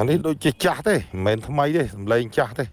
អានេះដូចជាចាស់ទេមិនមែនថ្មីទេសំឡេងចាស់ទេ